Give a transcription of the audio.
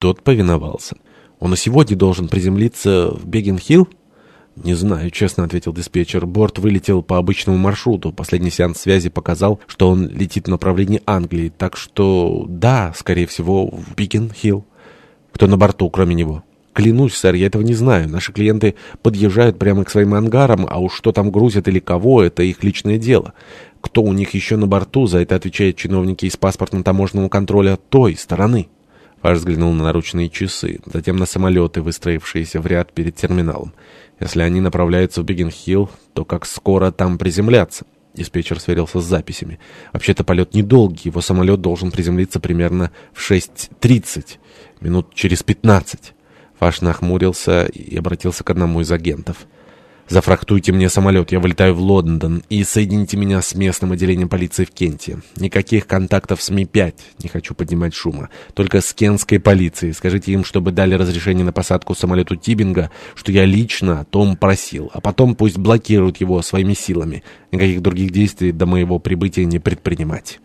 Тот повиновался. «Он и сегодня должен приземлиться в Бегин-Хилл?» «Не знаю», — честно ответил диспетчер. «Борт вылетел по обычному маршруту. Последний сеанс связи показал, что он летит в направлении Англии. Так что, да, скорее всего, в Бигин-Хилл. Кто на борту, кроме него?» «Клянусь, сэр, я этого не знаю. Наши клиенты подъезжают прямо к своим ангарам, а уж что там грузят или кого, это их личное дело. Кто у них еще на борту, за это отвечают чиновники из паспортно-таможенного контроля той стороны». Фаш взглянул на наручные часы, затем на самолеты, выстроившиеся в ряд перед терминалом. Если они направляются в Биггин-Хилл, то как скоро там приземляться? Диспетчер сверился с записями. Вообще-то полет недолгий, его самолет должен приземлиться примерно в 6.30, минут через 15. Фаш нахмурился и обратился к одному из агентов. Зафрахтуйте мне самолет, я вылетаю в Лондон, и соедините меня с местным отделением полиции в Кенте. Никаких контактов с Ми-5, не хочу поднимать шума. Только с кентской полицией. Скажите им, чтобы дали разрешение на посадку самолету Тибинга, что я лично о том просил. А потом пусть блокируют его своими силами. Никаких других действий до моего прибытия не предпринимать».